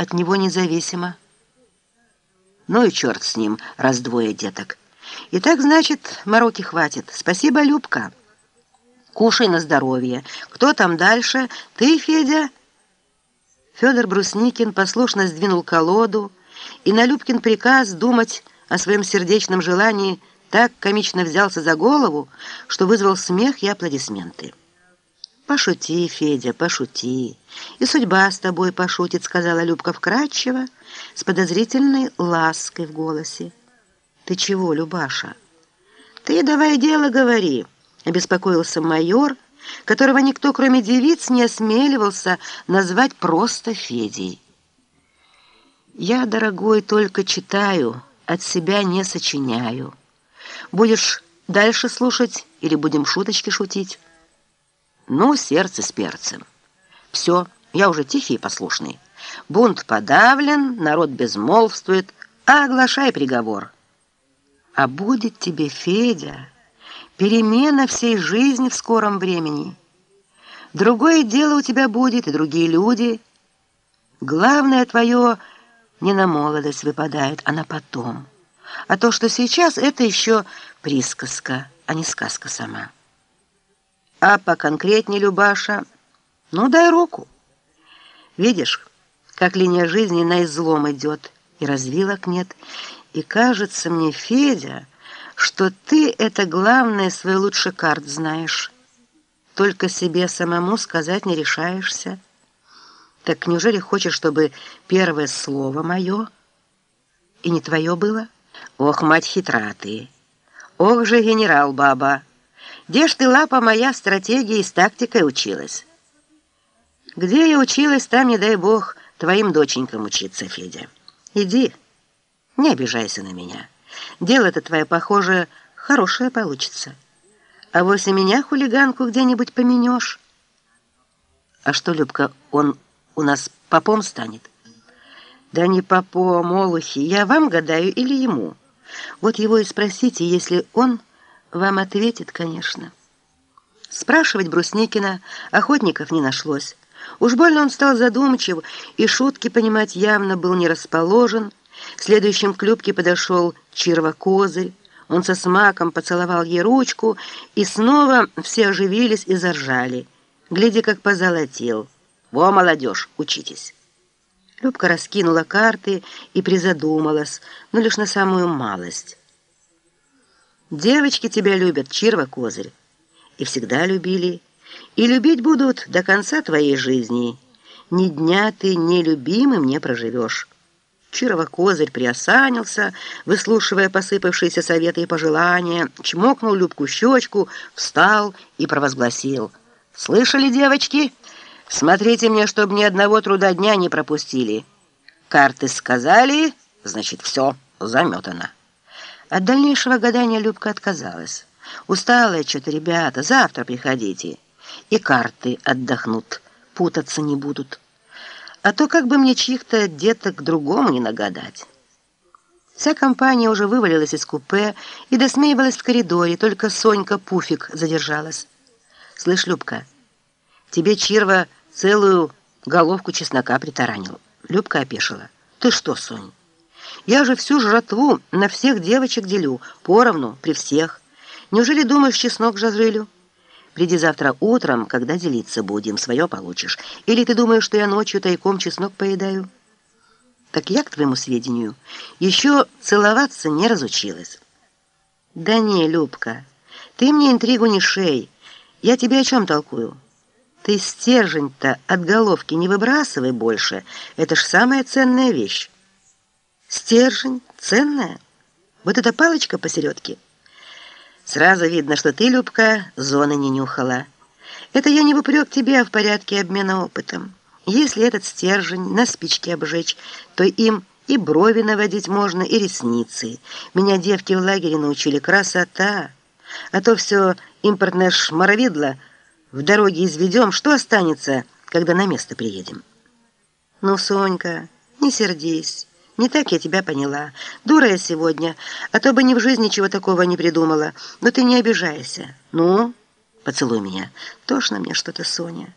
от него независимо. Ну и черт с ним, раз двое деток. И так, значит, мороки хватит. Спасибо, Любка. Кушай на здоровье. Кто там дальше? Ты, Федя?» Федор Брусникин послушно сдвинул колоду, и на Любкин приказ думать о своем сердечном желании так комично взялся за голову, что вызвал смех и аплодисменты. «Пошути, Федя, пошути. И судьба с тобой пошутит», — сказала Любка вкратчиво, с подозрительной лаской в голосе. «Ты чего, Любаша?» «Ты давай дело говори», — обеспокоился майор, которого никто, кроме девиц, не осмеливался назвать просто Федей. «Я, дорогой, только читаю, от себя не сочиняю. Будешь дальше слушать или будем шуточки шутить?» «Ну, сердце с перцем. Все, я уже тихий и послушный. Бунт подавлен, народ безмолвствует, а оглашай приговор». «А будет тебе, Федя, перемена всей жизни в скором времени. Другое дело у тебя будет, и другие люди. Главное твое не на молодость выпадает, а на потом. А то, что сейчас, это еще присказка, а не сказка сама. А поконкретнее, Любаша, ну дай руку. Видишь, как линия жизни на излом идет, и развилок нет, и кажется мне, Федя, что ты это главное свой лучший карт знаешь. Только себе самому сказать не решаешься. Так неужели хочешь, чтобы первое слово мое и не твое было? Ох, мать хитра ты! Ох же, генерал баба! Где ж ты, лапа моя, стратегией с тактикой училась? Где я училась, там, не дай бог, твоим доченькам учиться, Федя. Иди, не обижайся на меня. Дело-то твое, похоже, хорошее получится. А вовсе меня, хулиганку, где-нибудь поменешь. А что, Любка, он у нас попом станет? Да не попом, олухи, я вам гадаю или ему? Вот его и спросите, если он вам ответит, конечно. Спрашивать Брусникина охотников не нашлось. Уж больно он стал задумчив, и шутки понимать явно был не расположен. Следующим к Любке подошел Чирва-козырь. Он со смаком поцеловал ей ручку, и снова все оживились и заржали. Гляди, как позолотел. «Во, молодежь, учитесь!» Любка раскинула карты и призадумалась, но лишь на самую малость. «Девочки тебя любят, Чирва-козырь, и всегда любили, и любить будут до конца твоей жизни. Ни дня ты нелюбимым не проживешь». Чирова козырь приосанился, выслушивая посыпавшиеся советы и пожелания, чмокнул Любку щечку, встал и провозгласил. «Слышали, девочки? Смотрите мне, чтобы ни одного труда дня не пропустили. Карты сказали, значит, все заметано». От дальнейшего гадания Любка отказалась. «Усталая что-то, ребята, завтра приходите. И карты отдохнут, путаться не будут». А то как бы мне чьих-то деток другому не нагадать. Вся компания уже вывалилась из купе и досмеивалась в коридоре, только Сонька Пуфик задержалась. «Слышь, Любка, тебе Чирва целую головку чеснока притаранил». Любка опешила. «Ты что, Сонь? Я же всю жратву на всех девочек делю, поровну, при всех. Неужели думаешь, чеснок жажрылю?» Приди завтра утром, когда делиться будем, свое получишь. Или ты думаешь, что я ночью тайком чеснок поедаю? Так я, к твоему сведению, еще целоваться не разучилась. Да не, Любка, ты мне интригу не шей. Я тебе о чем толкую? Ты стержень-то от головки не выбрасывай больше. Это ж самая ценная вещь. Стержень ценная? Вот эта палочка посередке — Сразу видно, что ты, Любка, зоны не нюхала. Это я не выпрек тебе, а в порядке обмена опытом. Если этот стержень на спичке обжечь, то им и брови наводить можно, и ресницы. Меня девки в лагере научили красота. А то все импортное шмаровидло в дороге изведем, что останется, когда на место приедем? Ну, Сонька, не сердись. Не так я тебя поняла. Дура я сегодня, а то бы ни в жизни чего такого не придумала. Но ты не обижайся. Ну, поцелуй меня. Тошно мне что-то, Соня».